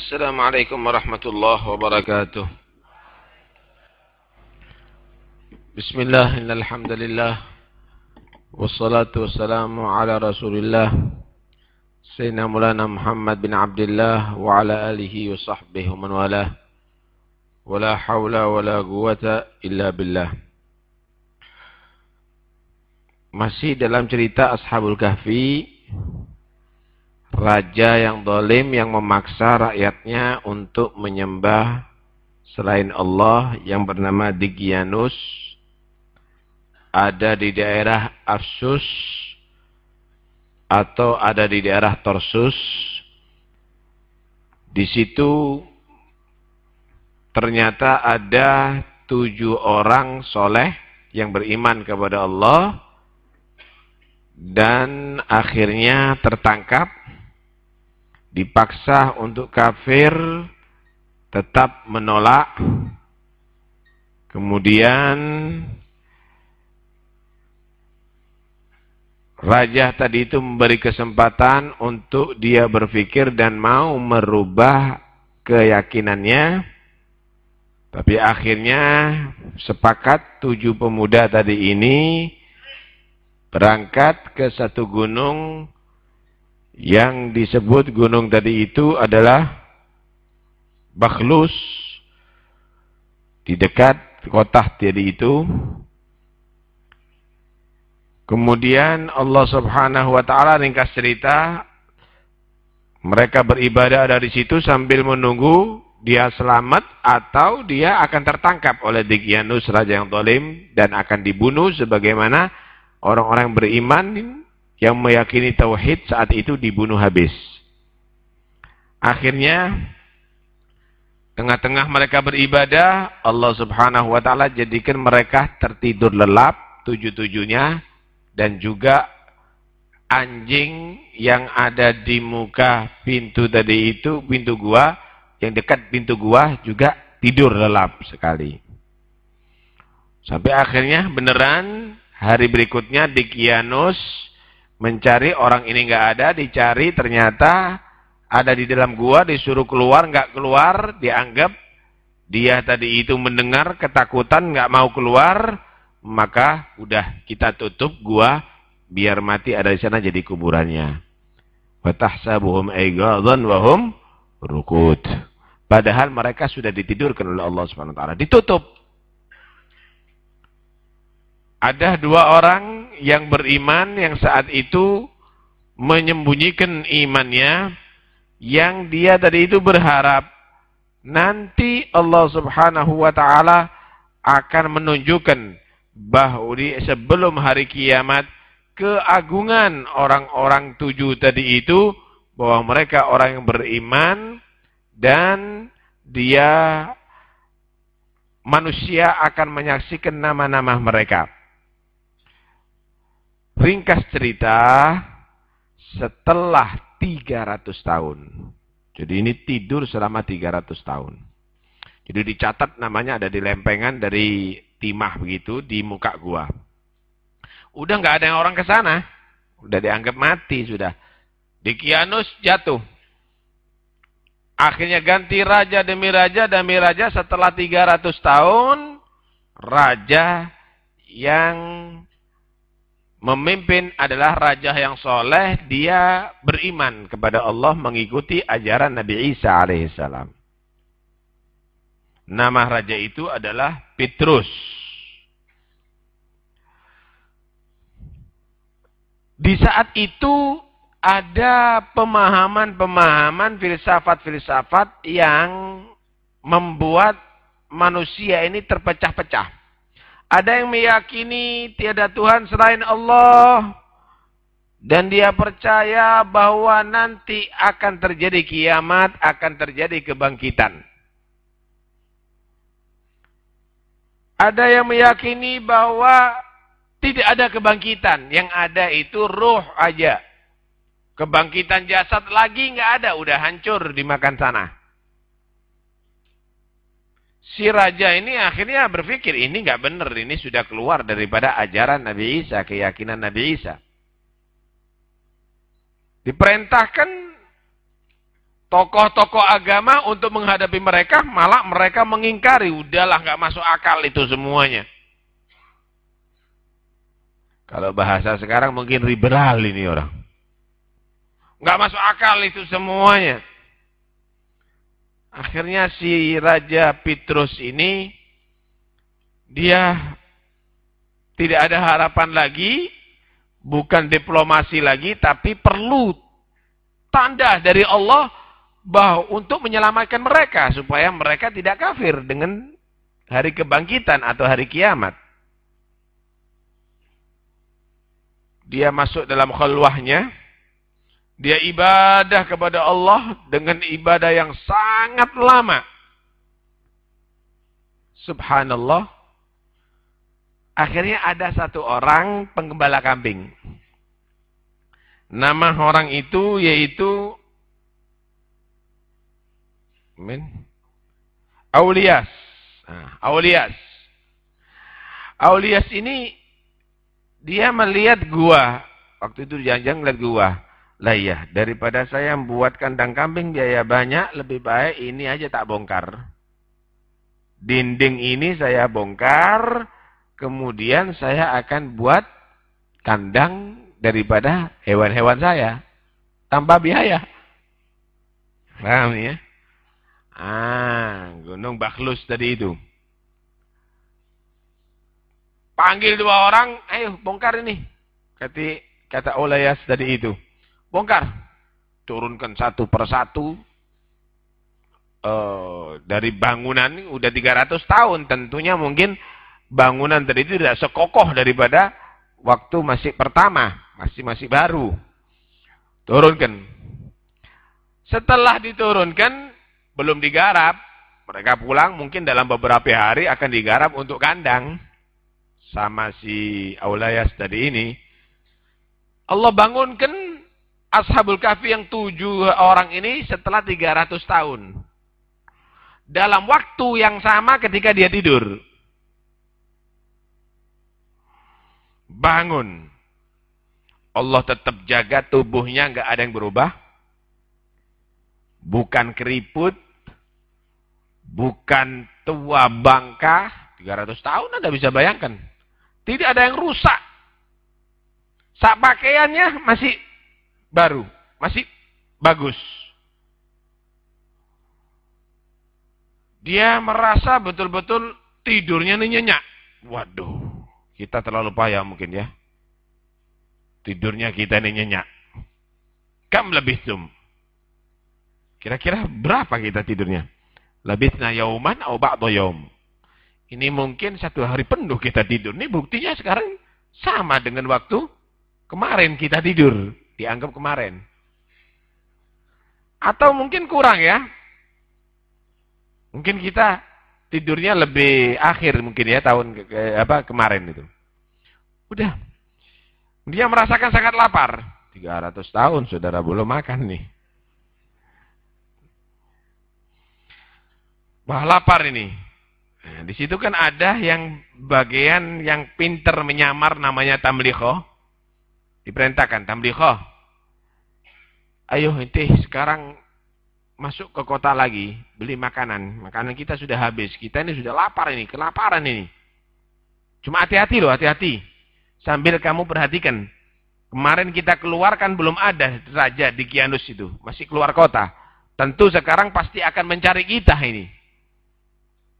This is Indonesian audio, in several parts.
السلام عليكم ورحمة الله وبركاته بسم الله إن الحمد لله والصلاة والسلام على رسول الله سيدنا مولانا محمد بن عبد الله وعلى آله وصحبه ومن والاه ولا حول ولا قوة إلا بالله Masih dalam cerita Ashabul Kahfi Raja yang dolim yang memaksa rakyatnya untuk menyembah selain Allah yang bernama Digianus ada di daerah Arsus atau ada di daerah Torsus. Di situ ternyata ada tujuh orang soleh yang beriman kepada Allah dan akhirnya tertangkap dipaksa untuk kafir tetap menolak. Kemudian raja tadi itu memberi kesempatan untuk dia berpikir dan mau merubah keyakinannya. Tapi akhirnya sepakat tujuh pemuda tadi ini berangkat ke satu gunung yang disebut gunung tadi itu adalah Bakhlus di dekat kota tadi itu. Kemudian Allah Subhanahu wa taala ringkas cerita mereka beribadah dari situ sambil menunggu dia selamat atau dia akan tertangkap oleh Digianus raja yang tolim dan akan dibunuh sebagaimana orang-orang beriman yang meyakini tauhid saat itu dibunuh habis. Akhirnya tengah-tengah mereka beribadah, Allah Subhanahu wa taala jadikan mereka tertidur lelap tujuh-tujuhnya dan juga anjing yang ada di muka pintu tadi itu, pintu gua yang dekat pintu gua juga tidur lelap sekali. Sampai akhirnya beneran hari berikutnya di Kianus Mencari orang ini nggak ada, dicari ternyata ada di dalam gua, disuruh keluar nggak keluar, dianggap dia tadi itu mendengar ketakutan nggak mau keluar, maka udah kita tutup gua biar mati ada di sana jadi kuburannya. Watahsabuhum aigadan wahum rukut. Padahal mereka sudah ditidurkan oleh Allah Subhanahu wa taala, ditutup. Ada dua orang yang beriman yang saat itu menyembunyikan imannya yang dia tadi itu berharap nanti Allah Subhanahu wa taala akan menunjukkan bahwa di sebelum hari kiamat keagungan orang-orang tujuh tadi itu bahwa mereka orang yang beriman dan dia manusia akan menyaksikan nama-nama mereka. Ringkas cerita, setelah 300 tahun. Jadi ini tidur selama 300 tahun. Jadi dicatat namanya ada di lempengan dari timah begitu di muka gua. Udah nggak ada yang orang ke sana. Udah dianggap mati sudah. Di Kianus jatuh. Akhirnya ganti raja demi raja demi raja setelah 300 tahun. Raja yang Memimpin adalah raja yang soleh, dia beriman kepada Allah mengikuti ajaran Nabi Isa alaihissalam. Nama raja itu adalah Petrus. Di saat itu ada pemahaman-pemahaman filsafat-filsafat yang membuat manusia ini terpecah-pecah. Ada yang meyakini tiada Tuhan selain Allah. Dan dia percaya bahwa nanti akan terjadi kiamat, akan terjadi kebangkitan. Ada yang meyakini bahwa tidak ada kebangkitan. Yang ada itu roh aja. Kebangkitan jasad lagi nggak ada, udah hancur dimakan sana si raja ini akhirnya berpikir ini nggak benar, ini sudah keluar daripada ajaran Nabi Isa, keyakinan Nabi Isa. Diperintahkan tokoh-tokoh agama untuk menghadapi mereka, malah mereka mengingkari. Udahlah, nggak masuk akal itu semuanya. Kalau bahasa sekarang mungkin liberal ini orang. Nggak masuk akal itu semuanya. Akhirnya si Raja Petrus ini, dia tidak ada harapan lagi, bukan diplomasi lagi, tapi perlu tanda dari Allah bahwa untuk menyelamatkan mereka supaya mereka tidak kafir dengan hari kebangkitan atau hari kiamat. Dia masuk dalam khulwahnya, dia ibadah kepada Allah dengan ibadah yang sangat lama. Subhanallah. Akhirnya ada satu orang penggembala kambing. Nama orang itu yaitu Amin. Aulias. Nah, Aulias. Aulias ini dia melihat gua. Waktu itu janjang melihat gua. Lah iya, daripada saya membuat kandang kambing biaya banyak, lebih baik ini aja tak bongkar. Dinding ini saya bongkar, kemudian saya akan buat kandang daripada hewan-hewan saya. Tanpa biaya. Paham ya? Ah, Gunung Baklus tadi itu. Panggil dua orang, ayo bongkar ini. Kata, kata Olayas tadi itu. Bongkar. Turunkan satu persatu. Uh, dari bangunan udah 300 tahun. Tentunya mungkin bangunan tadi itu tidak sekokoh daripada waktu masih pertama. Masih masih baru. Turunkan. Setelah diturunkan, belum digarap, mereka pulang mungkin dalam beberapa hari akan digarap untuk kandang. Sama si Aulayas tadi ini. Allah bangunkan Ashabul Kahfi yang tujuh orang ini setelah 300 tahun. Dalam waktu yang sama ketika dia tidur. Bangun. Allah tetap jaga tubuhnya nggak ada yang berubah bukan keriput, bukan tua bangka, 300 tahun Anda bisa bayangkan. Tidak ada yang rusak. Sak pakaiannya masih baru, masih bagus. Dia merasa betul-betul tidurnya nyenyak. Waduh, kita terlalu payah mungkin ya. Tidurnya kita ini nyenyak. Kam lebih tum. Kira-kira berapa kita tidurnya? Labithna yauman atau ba'da yaum. Ini mungkin satu hari penuh kita tidur. Ini buktinya sekarang sama dengan waktu kemarin kita tidur. Dianggap kemarin. Atau mungkin kurang ya. Mungkin kita tidurnya lebih akhir mungkin ya tahun ke, ke, apa kemarin itu. Udah. Dia merasakan sangat lapar. 300 tahun saudara belum makan nih. Wah lapar ini. Nah, di situ kan ada yang bagian yang pinter menyamar namanya tamliho. Diperintahkan tamliho. Ayo inti sekarang masuk ke kota lagi beli makanan. Makanan kita sudah habis. Kita ini sudah lapar ini, kelaparan ini. Cuma hati-hati loh, hati-hati. Sambil kamu perhatikan. Kemarin kita keluarkan belum ada raja di Kianus itu. Masih keluar kota. Tentu sekarang pasti akan mencari kita ini.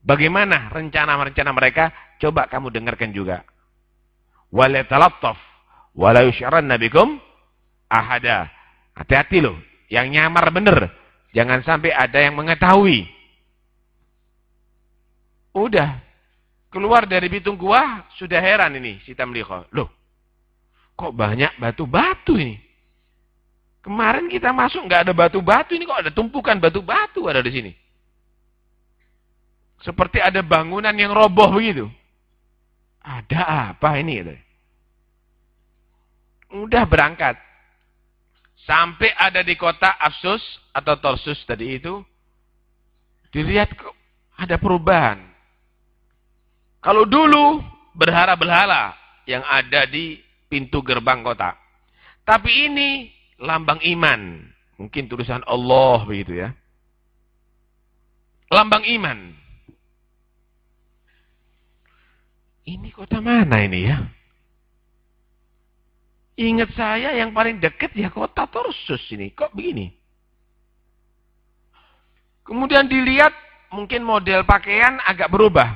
Bagaimana rencana-rencana mereka? Coba kamu dengarkan juga. Walatalattaf wala yusyranna bikum ahada. Hati-hati loh, yang nyamar bener. Jangan sampai ada yang mengetahui. Udah keluar dari bitung gua sudah heran ini si Tamliqah. Loh, kok banyak batu-batu ini? Kemarin kita masuk nggak ada batu-batu ini kok ada tumpukan batu-batu ada di sini. Seperti ada bangunan yang roboh begitu. Ada apa ini? Udah berangkat. Sampai ada di kota Afsus atau Torsus tadi itu. Dilihat ada perubahan. Kalau dulu berhala-berhala yang ada di pintu gerbang kota. Tapi ini lambang iman. Mungkin tulisan Allah begitu ya. Lambang iman. Ini kota mana ini ya? Ingat saya yang paling dekat ya kota Tarsus ini. Kok begini? Kemudian dilihat mungkin model pakaian agak berubah.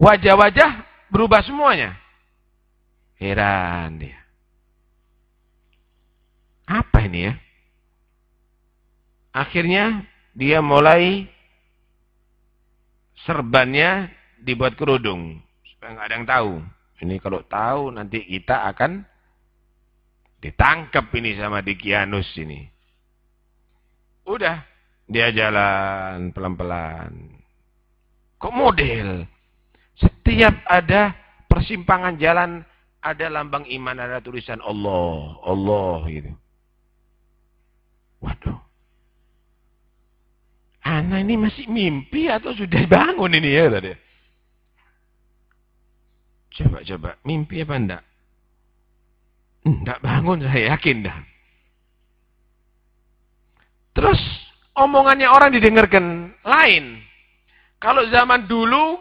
Wajah-wajah berubah semuanya. Heran dia. Apa ini ya? Akhirnya dia mulai serbannya dibuat kerudung. Supaya nggak ada yang tahu. Ini kalau tahu nanti kita akan ditangkap ini sama Dikianus ini. Udah, dia jalan pelan-pelan. Kok model? Setiap ada persimpangan jalan, ada lambang iman, ada tulisan Allah. Allah gitu. Waduh. Anak ini masih mimpi atau sudah bangun ini ya tadi? Coba-coba, mimpi apa enggak? Enggak bangun, saya yakin dah. Terus omongannya orang didengarkan lain. Kalau zaman dulu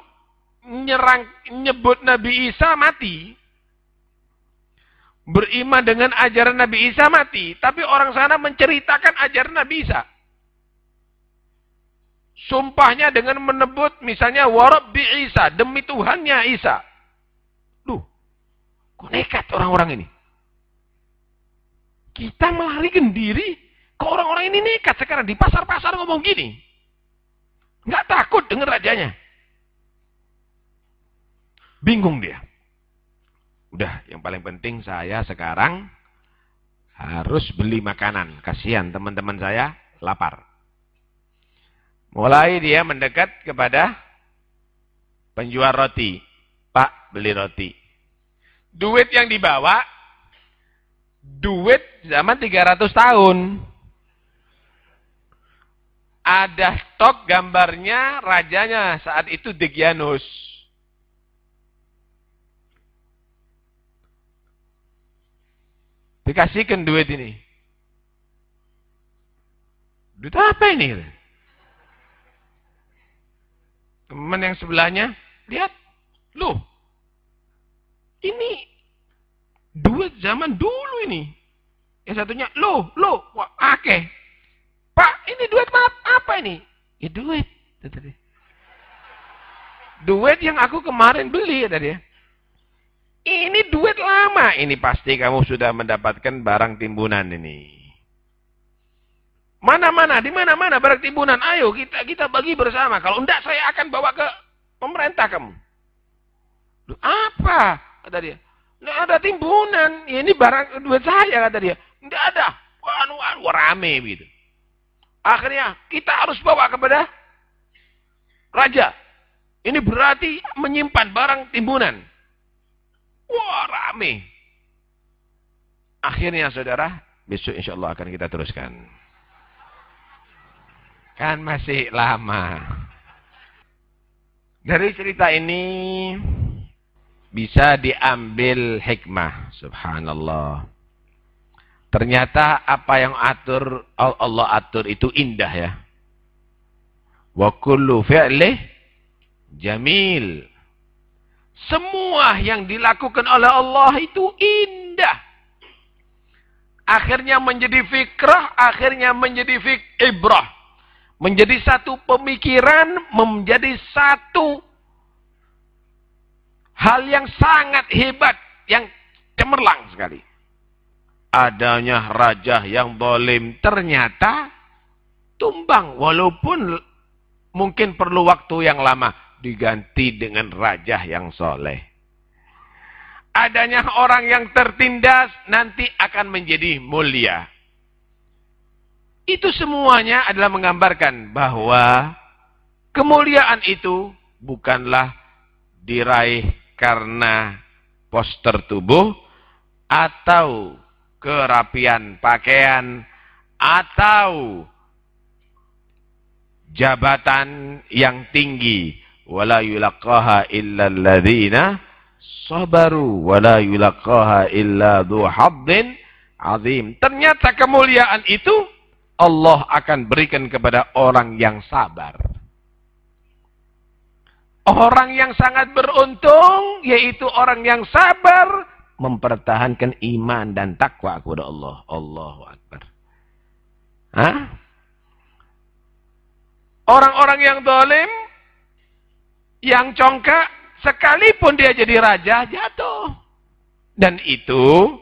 nyerang nyebut Nabi Isa mati. Beriman dengan ajaran Nabi Isa mati, tapi orang sana menceritakan ajaran Nabi Isa. Sumpahnya dengan menebut misalnya warabbi Isa, demi Tuhannya Isa. Duh, kok nekat orang-orang ini? Kita melarikan diri Kok orang-orang ini nekat sekarang di pasar-pasar ngomong gini? Nggak takut dengan rajanya. Bingung dia. Udah, yang paling penting saya sekarang harus beli makanan. Kasihan teman-teman saya lapar. Mulai dia mendekat kepada penjual roti. Pak, beli roti. Duit yang dibawa, duit zaman 300 tahun ada stok gambarnya rajanya saat itu Degianus. Dikasihkan duit ini. Duit apa ini? Teman yang sebelahnya, lihat. Loh, ini duit zaman dulu ini. Yang satunya, loh, loh, wah, akeh. Pak, ini duit apa ini? Ya duit. Tadi. Duit yang aku kemarin beli tadi ya. Ini duit lama. Ini pasti kamu sudah mendapatkan barang timbunan ini. Mana-mana, di mana-mana barang timbunan. Ayo kita kita bagi bersama. Kalau enggak saya akan bawa ke pemerintah kamu. Apa? Kata dia. Enggak ada timbunan. Ini barang duit saya kata dia. Enggak ada. Wah, anu, anu, rame begitu. Akhirnya kita harus bawa kepada raja. Ini berarti menyimpan barang timbunan. Wah rame. Akhirnya saudara, besok insya Allah akan kita teruskan. Kan masih lama. Dari cerita ini bisa diambil hikmah. Subhanallah. Ternyata apa yang atur Allah atur itu indah ya. Wa kullu fi'lih jamil. Semua yang dilakukan oleh Allah itu indah. Akhirnya menjadi fikrah, akhirnya menjadi fik ibrah. Menjadi satu pemikiran, menjadi satu hal yang sangat hebat, yang cemerlang sekali. Adanya raja yang dolim. Ternyata tumbang walaupun mungkin perlu waktu yang lama diganti dengan raja yang soleh. Adanya orang yang tertindas nanti akan menjadi mulia. Itu semuanya adalah menggambarkan bahwa kemuliaan itu bukanlah diraih karena poster tubuh atau kerapian pakaian atau jabatan yang tinggi wala yulaqaha illa alladhina sabaru wala yulaqaha illa dhu haddin azim ternyata kemuliaan itu Allah akan berikan kepada orang yang sabar. Orang yang sangat beruntung, yaitu orang yang sabar, mempertahankan iman dan takwa kepada Allah. Allahu Akbar. Orang-orang yang dolim, yang congkak, sekalipun dia jadi raja, jatuh. Dan itu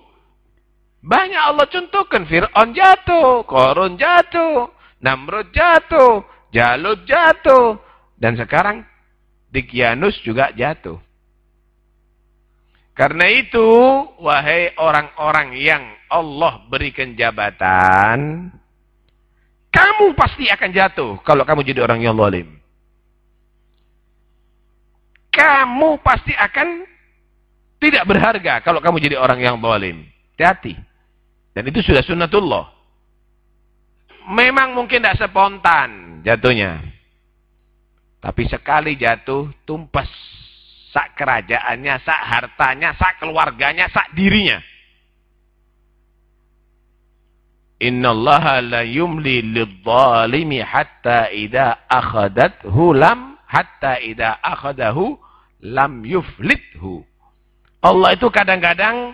banyak Allah contohkan. Fir'aun jatuh, Korun jatuh, Namrud jatuh, Jalut jatuh. Dan sekarang Dikyanus juga jatuh. Karena itu, wahai orang-orang yang Allah berikan jabatan, kamu pasti akan jatuh kalau kamu jadi orang yang zalim. Kamu pasti akan tidak berharga kalau kamu jadi orang yang zalim. Hati-hati. Dan itu sudah sunnatullah. Memang mungkin tidak spontan jatuhnya. Tapi sekali jatuh, tumpas. Sak kerajaannya, sak hartanya, sak keluarganya, sak dirinya. Innallaha la yumli lidzalimi hatta idza akhadathu lam hatta idza akhadahu lam yuflithu. Allah itu kadang-kadang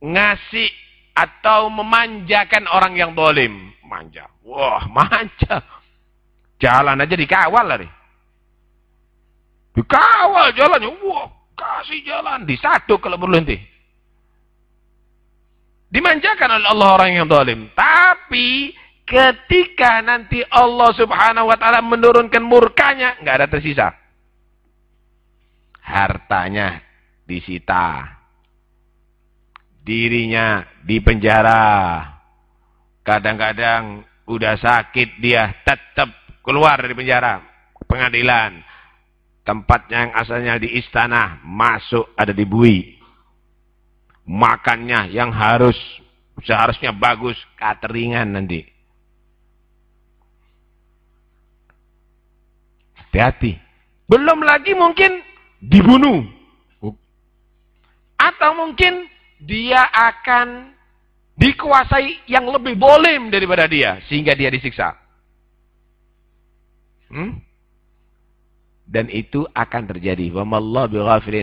ngasih atau memanjakan orang yang dolim. Manja. Wah, manja. Jalan aja dikawal lah nih. Dikawal jalannya. Wah, kasih jalan. Disatu kalau perlu nanti. Dimanjakan oleh Allah orang yang dolim. Tapi ketika nanti Allah subhanahu wa ta'ala menurunkan murkanya, nggak ada tersisa. Hartanya disita. Dirinya dipenjara. Kadang-kadang udah sakit dia tetap keluar dari penjara. Pengadilan. Tempatnya yang asalnya di istana, masuk ada di bui. Makannya yang harus seharusnya bagus, cateringan nanti. Hati-hati. Belum lagi mungkin dibunuh. Atau mungkin dia akan dikuasai yang lebih bolim daripada dia. Sehingga dia disiksa. Hmm? Dan itu akan terjadi. Wa mallahu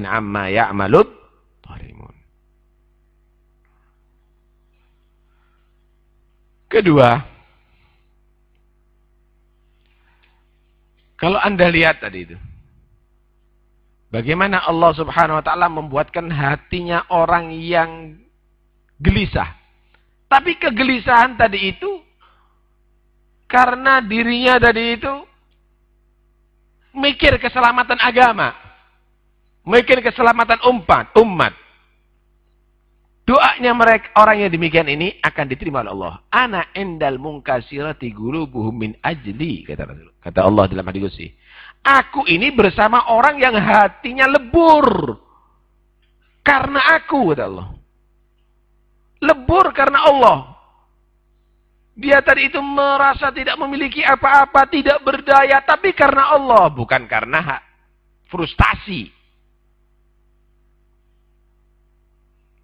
amma ya'malud tarimun. Kedua, kalau Anda lihat tadi itu, Bagaimana Allah subhanahu wa ta'ala membuatkan hatinya orang yang gelisah. Tapi kegelisahan tadi itu, karena dirinya tadi itu, mikir keselamatan agama. Mikir keselamatan umat. umat. Doanya mereka orang yang demikian ini akan diterima oleh Allah. Ana endal mungkasirati buhum min ajli kata Kata Allah dalam hadis qudsi. Aku ini bersama orang yang hatinya lebur. Karena aku, kata Allah. Lebur karena Allah. Dia tadi itu merasa tidak memiliki apa-apa, tidak berdaya, tapi karena Allah, bukan karena frustasi.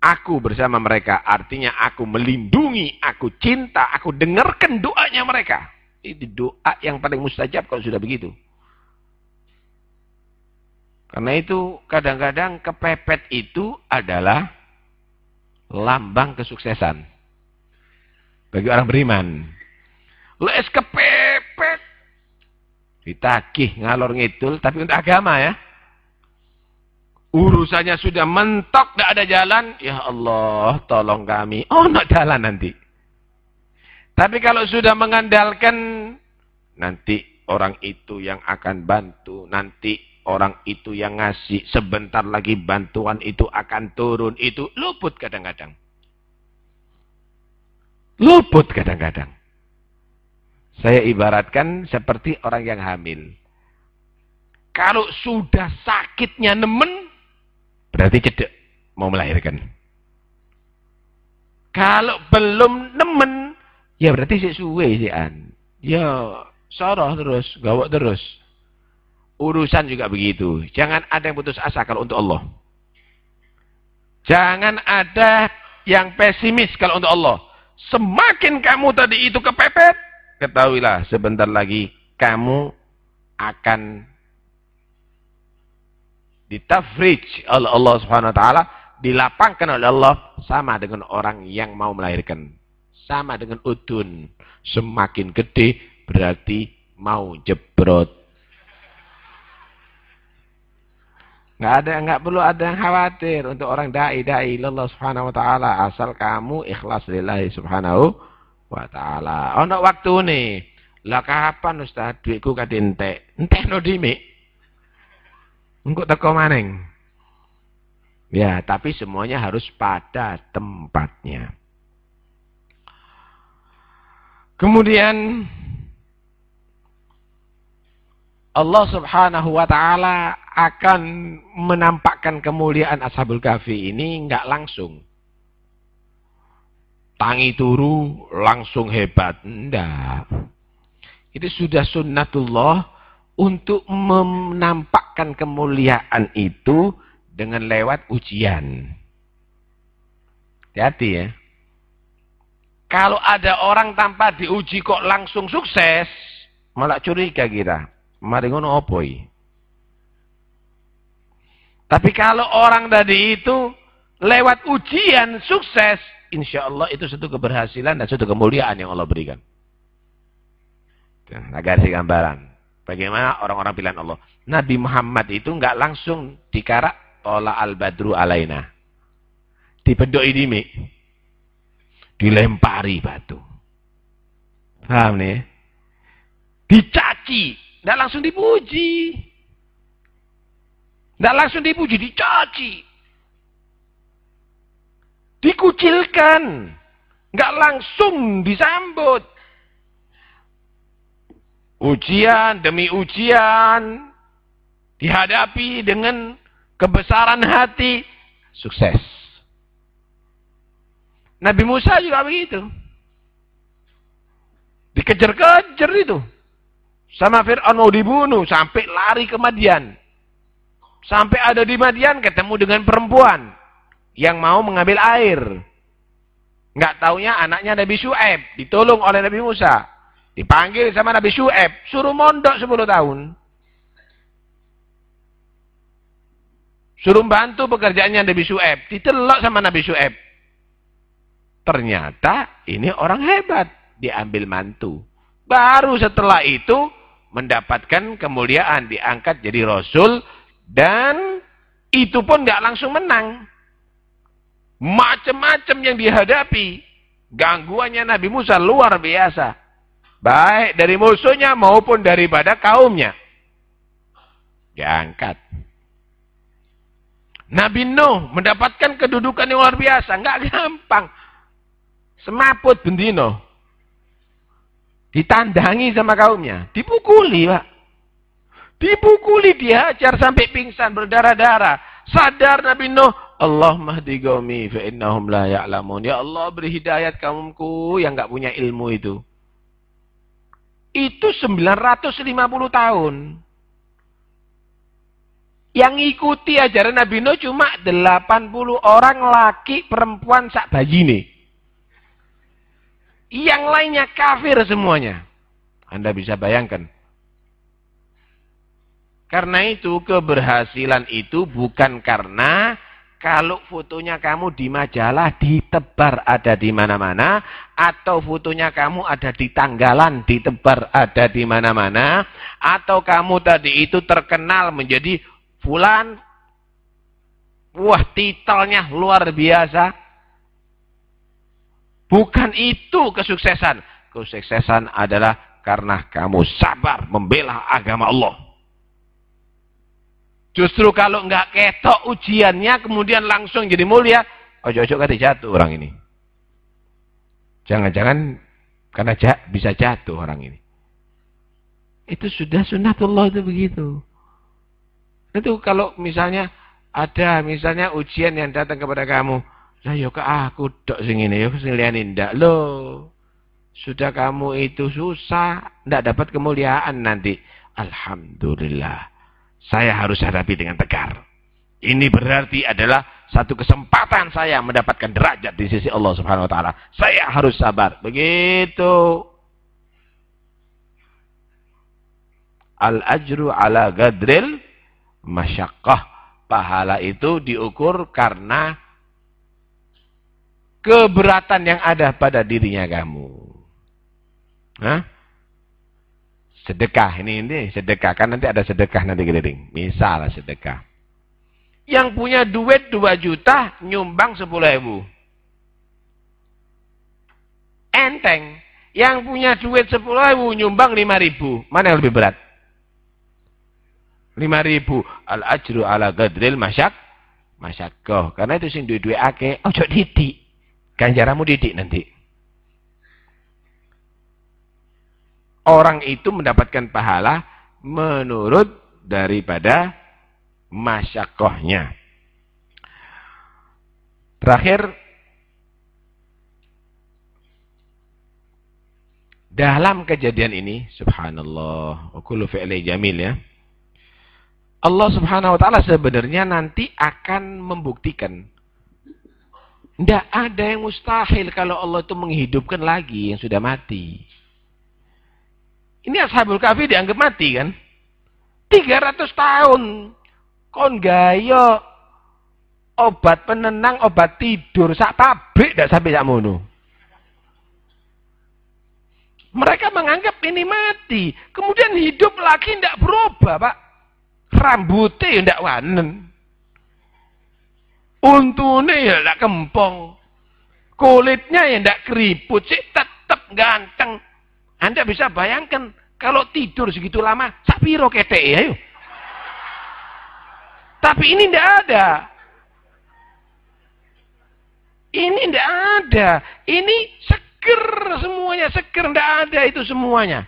Aku bersama mereka, artinya aku melindungi, aku cinta, aku dengarkan doanya mereka. Ini doa yang paling mustajab kalau sudah begitu. Karena itu kadang-kadang kepepet itu adalah lambang kesuksesan. Bagi orang beriman. Les kepepet. Ditagih ngalor ngidul tapi untuk agama ya. Urusannya sudah mentok, tidak ada jalan. Ya Allah, tolong kami. Oh, nak jalan nanti. Tapi kalau sudah mengandalkan, nanti orang itu yang akan bantu. Nanti orang itu yang ngasih sebentar lagi bantuan itu akan turun itu luput kadang-kadang luput kadang-kadang saya ibaratkan seperti orang yang hamil kalau sudah sakitnya nemen berarti cedek mau melahirkan kalau belum nemen ya berarti si suwe si an ya sorot terus gawak terus urusan juga begitu. Jangan ada yang putus asa kalau untuk Allah. Jangan ada yang pesimis kalau untuk Allah. Semakin kamu tadi itu kepepet, ketahuilah sebentar lagi kamu akan ditafrij oleh Allah Subhanahu wa taala, dilapangkan oleh Allah sama dengan orang yang mau melahirkan. Sama dengan udun. Semakin gede berarti mau jebrot. Nggak ada, nggak perlu ada yang khawatir untuk orang dai dai Allah Subhanahu Wa Taala asal kamu ikhlas lillahi Subhanahu Wa Taala. Ono waktu nih, lah kapan Ustaz duitku kate entek? Entek no dimi. Engko teko maneng. Ya, tapi semuanya harus pada tempatnya. Kemudian Allah Subhanahu wa taala akan menampakkan kemuliaan Ashabul Kahfi ini enggak langsung. Tangi turu langsung hebat. Enggak. Itu sudah sunnatullah untuk menampakkan kemuliaan itu dengan lewat ujian. Hati-hati ya. Kalau ada orang tanpa diuji kok langsung sukses, malah curiga kita. Mari ngono opoi. Tapi kalau orang tadi itu lewat ujian sukses, insya Allah itu satu keberhasilan dan satu kemuliaan yang Allah berikan. Agar si gambaran. Bagaimana orang-orang pilihan Allah. Nabi Muhammad itu nggak langsung dikarak tola al-badru alaina. Dipedok ini Dilempari batu. Paham nih? Dicaci tidak langsung dipuji. Tidak langsung dipuji, dicaci. Dikucilkan. Nggak langsung disambut. Ujian demi ujian. Dihadapi dengan kebesaran hati. Sukses. Nabi Musa juga begitu. Dikejar-kejar itu. Sama Fir'aun mau dibunuh. Sampai lari ke Madian. Sampai ada di Madian ketemu dengan perempuan. Yang mau mengambil air. Nggak taunya anaknya Nabi Shu'eb. Ditolong oleh Nabi Musa. Dipanggil sama Nabi Shu'eb. Suruh mondok 10 tahun. Suruh bantu pekerjaannya Nabi Shu'eb. Ditelok sama Nabi Shu'eb. Ternyata ini orang hebat. Diambil mantu. Baru setelah itu mendapatkan kemuliaan, diangkat jadi rasul dan itu pun nggak langsung menang. Macam-macam yang dihadapi, gangguannya Nabi Musa luar biasa. Baik dari musuhnya maupun daripada kaumnya. Diangkat. Nabi Nuh mendapatkan kedudukan yang luar biasa, nggak gampang. Semaput bendino. Ditandangi sama kaumnya. Dipukuli, Pak. Dipukuli, dihajar sampai pingsan, berdarah-darah. Sadar Nabi Nuh, Allah mahdi gaumi fa innahum la ya'lamun. Ya Allah beri hidayat kaumku yang enggak punya ilmu itu. Itu 950 tahun. Yang ikuti ajaran Nabi Nuh cuma 80 orang laki perempuan sak bayi nih. Yang lainnya kafir semuanya. Anda bisa bayangkan. Karena itu keberhasilan itu bukan karena kalau fotonya kamu di majalah ditebar ada di mana-mana atau fotonya kamu ada di tanggalan ditebar ada di mana-mana atau kamu tadi itu terkenal menjadi fulan wah titelnya luar biasa Bukan itu kesuksesan. Kesuksesan adalah karena kamu sabar membela agama Allah. Justru kalau enggak ketok ujiannya kemudian langsung jadi mulia, ojo-ojo kata jatuh orang ini. Jangan-jangan karena bisa jatuh orang ini. Itu sudah sunatullah itu begitu. Itu kalau misalnya ada misalnya ujian yang datang kepada kamu, lah yo ke aku dok sing ngene yo sing liyane ndak lo. Sudah kamu itu susah, ndak dapat kemuliaan nanti. Alhamdulillah. Saya harus hadapi dengan tegar. Ini berarti adalah satu kesempatan saya mendapatkan derajat di sisi Allah Subhanahu wa taala. Saya harus sabar. Begitu. Al ajru ala gadril masyaqqah. Pahala itu diukur karena keberatan yang ada pada dirinya kamu. Hah? Sedekah ini ini sedekah kan nanti ada sedekah nanti keliling. Misal sedekah. Yang punya duit 2 juta nyumbang 10 ribu. Enteng. Yang punya duit 10 ribu nyumbang 5 ribu. Mana yang lebih berat? 5 ribu. Al-ajru ala gadril masyak. Masyakoh. Karena itu sing duit-duit ake. Ojo didik. Ganjaramu didik nanti. Orang itu mendapatkan pahala menurut daripada masyakohnya. Terakhir, dalam kejadian ini, subhanallah, ukulu fi'li jamil ya. Allah subhanahu wa ta'ala sebenarnya nanti akan membuktikan. Tidak ada yang mustahil kalau Allah itu menghidupkan lagi yang sudah mati. Ini Ashabul Kahfi dianggap mati kan? 300 tahun. Kon gaya obat penenang, obat tidur, sak pabrik dak sampai sak mono. Mereka menganggap ini mati. Kemudian hidup lagi tidak berubah, Pak. Rambutnya tidak wanen. Untune ya tidak kempong. Kulitnya ya tidak keriput. Sih tetap ganteng. Anda bisa bayangkan kalau tidur segitu lama, sapiro kete ya yuk. Tapi ini tidak ada. Ini tidak ada. Ini seger semuanya, seger tidak ada itu semuanya.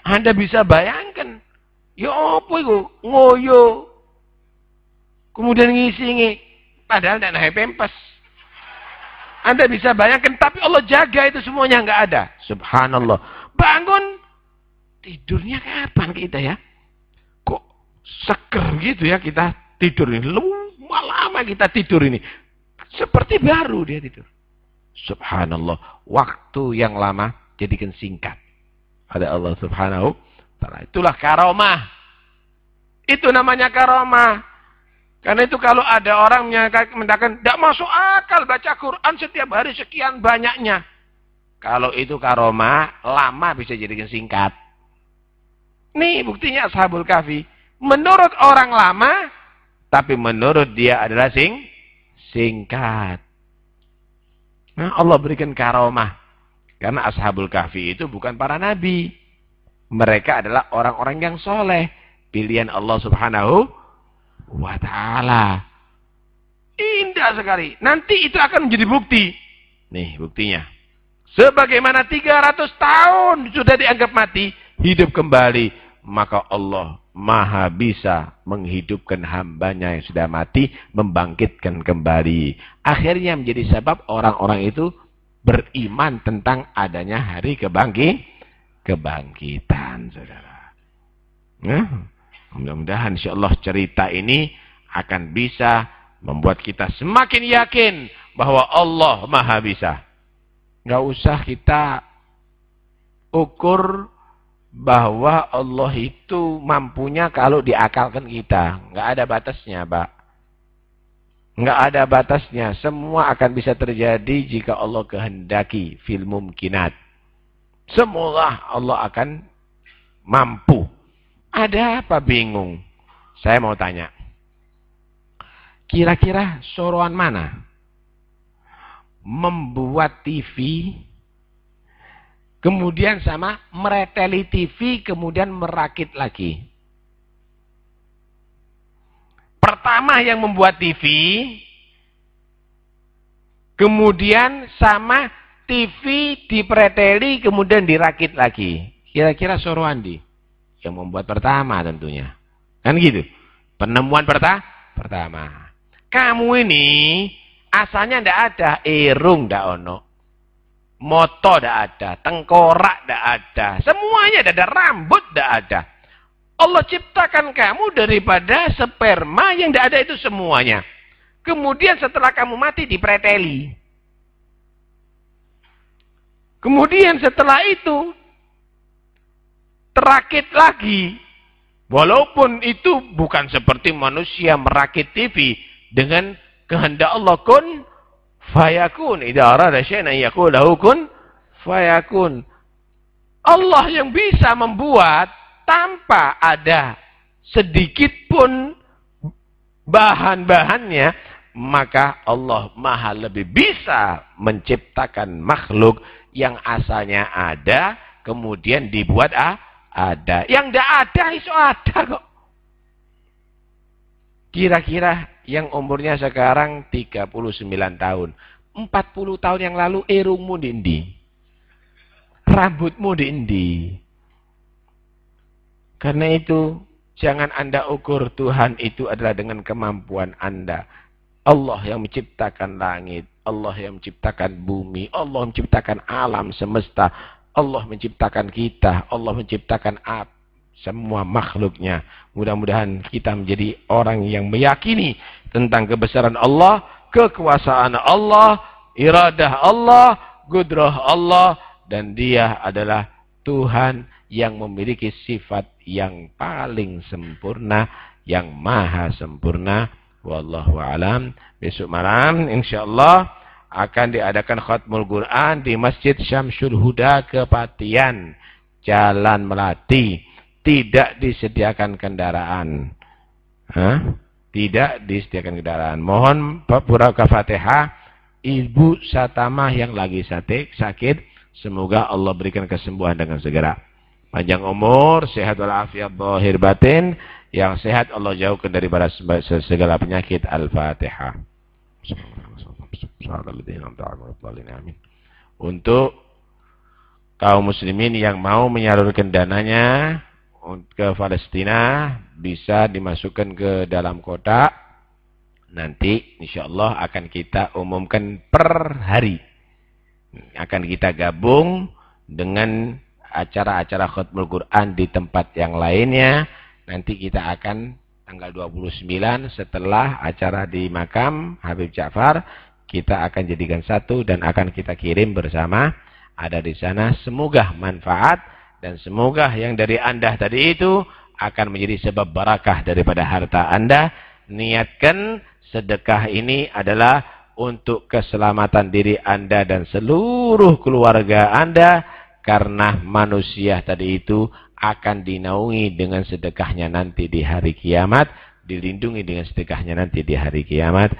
Anda bisa bayangkan, ya apa itu ngoyo. Kemudian ngisi padahal tidak naik pempas. Anda bisa bayangkan, tapi Allah jaga itu semuanya nggak ada. Subhanallah. Bangun, tidurnya kapan kita ya? Kok seger gitu ya kita tidur ini. Lama-lama kita tidur ini. Seperti baru dia tidur. Subhanallah. Waktu yang lama jadikan singkat. Ada Allah subhanahu. Itulah karomah. Itu namanya karomah. Karena itu kalau ada orang menyatakan tidak masuk akal baca Quran setiap hari sekian banyaknya. Kalau itu karoma, lama bisa jadi singkat. Nih buktinya Ashabul Kahfi. Menurut orang lama, tapi menurut dia adalah sing singkat. Nah, Allah berikan karomah. Karena Ashabul Kahfi itu bukan para nabi. Mereka adalah orang-orang yang soleh. Pilihan Allah subhanahu wa ta'ala. Indah sekali. Nanti itu akan menjadi bukti. Nih buktinya. Sebagaimana 300 tahun sudah dianggap mati, hidup kembali. Maka Allah maha bisa menghidupkan hambanya yang sudah mati, membangkitkan kembali. Akhirnya menjadi sebab orang-orang itu beriman tentang adanya hari kebangkit, kebangkitan, saudara. Nah, Mudah-mudahan insyaAllah cerita ini akan bisa membuat kita semakin yakin bahwa Allah maha bisa. Nggak usah kita ukur bahwa Allah itu mampunya kalau diakalkan kita. Nggak ada batasnya, Pak. Nggak ada batasnya. Semua akan bisa terjadi jika Allah kehendaki fil mumkinat. Semua Allah akan mampu ada apa bingung? Saya mau tanya. Kira-kira soroan mana? Membuat TV, kemudian sama mereteli TV, kemudian merakit lagi. Pertama yang membuat TV, kemudian sama TV dipreteli, kemudian dirakit lagi. Kira-kira soroan di? Yang membuat pertama tentunya. Kan gitu. Penemuan perta pertama. Kamu ini asalnya ndak ada, irung ndak ono. Moto ndak ada, tengkorak ndak ada, semuanya ndak ada, rambut ndak ada. Allah ciptakan kamu daripada sperma yang ndak ada itu semuanya. Kemudian setelah kamu mati dipreteli. Kemudian setelah itu terakit lagi. Walaupun itu bukan seperti manusia merakit TV dengan kehendak Allah kun fayakun. Idza arada syai'an kun fayakun. Allah yang bisa membuat tanpa ada sedikit pun bahan-bahannya, maka Allah maha lebih bisa menciptakan makhluk yang asalnya ada, kemudian dibuat ah, ada. Yang tidak ada, itu ada kok. Kira-kira yang umurnya sekarang 39 tahun. 40 tahun yang lalu erungmu dindi. Rambutmu dindi. Karena itu, jangan anda ukur Tuhan itu adalah dengan kemampuan anda. Allah yang menciptakan langit, Allah yang menciptakan bumi, Allah menciptakan alam semesta, Allah menciptakan kita, Allah menciptakan ap, semua makhluknya. Mudah-mudahan kita menjadi orang yang meyakini tentang kebesaran Allah, kekuasaan Allah, iradah Allah, gudrah Allah, dan dia adalah Tuhan yang memiliki sifat yang paling sempurna, yang maha sempurna, Wallahu alam. Besok malam insyaallah akan diadakan khatmul Quran di Masjid Syamsul Huda Kepatian, Jalan Melati. Tidak disediakan kendaraan. Hah? Tidak disediakan kendaraan. Mohon pura Fatihah Ibu Satamah yang lagi sakit, sakit, semoga Allah berikan kesembuhan dengan segera. Panjang umur, sehat walafiat, zahir batin. Yang sehat Allah jauhkan daripada segala penyakit. Al-Fatihah. Untuk kaum muslimin yang mau menyalurkan dananya ke Palestina bisa dimasukkan ke dalam kotak. Nanti insya Allah akan kita umumkan per hari. Akan kita gabung dengan acara-acara khutbul Quran di tempat yang lainnya Nanti kita akan tanggal 29 setelah acara di makam Habib Ja'far. Kita akan jadikan satu dan akan kita kirim bersama. Ada di sana. Semoga manfaat. Dan semoga yang dari anda tadi itu akan menjadi sebab barakah daripada harta anda. Niatkan sedekah ini adalah untuk keselamatan diri anda dan seluruh keluarga anda. Karena manusia tadi itu akan dinaungi dengan sedekahnya nanti di hari kiamat, dilindungi dengan sedekahnya nanti di hari kiamat.